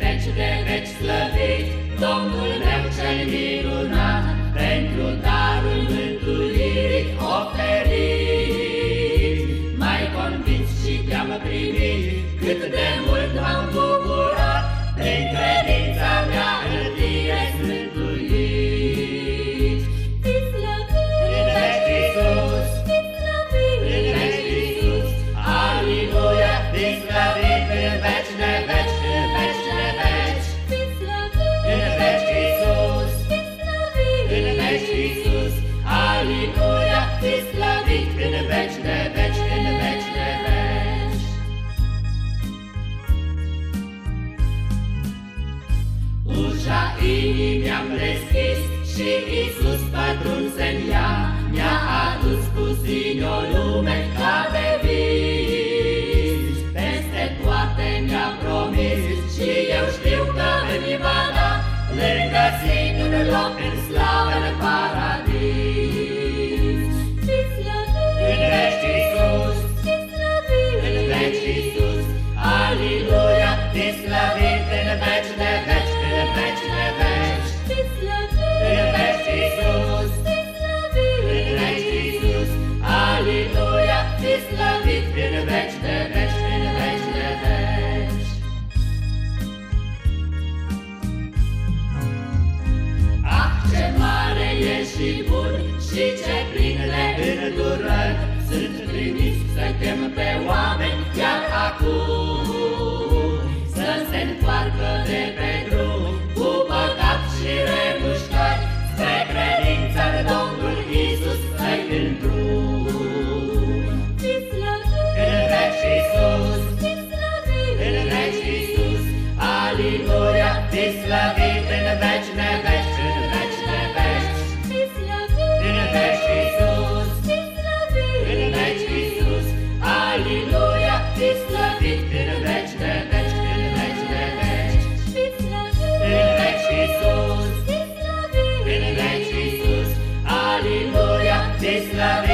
veci de veci slăvit, Domnul meu cel minunat, inimii am deschis și Iisus pătruns în ea, mi-a adus cu sine o lume ca de vis. Peste toate mi-a promis și eu știu că îmi va da, lângă sine un loc în slavă în și bun și ce plin de îndurări. Sunt trimiși să chem pe oameni chiar acum Să se întoarcă de pe drum cu păcat și remușcări Spre credința în Domnul Iisus să-i îndrum În veci Iisus, în veci Iisus, Aliluia, fi slăvit în veci de veci, Aliluia, fi slăvit în veci de veci, în veci de veci. În veci Iisus, în veci Iisus, Aliluia, fi slăvit în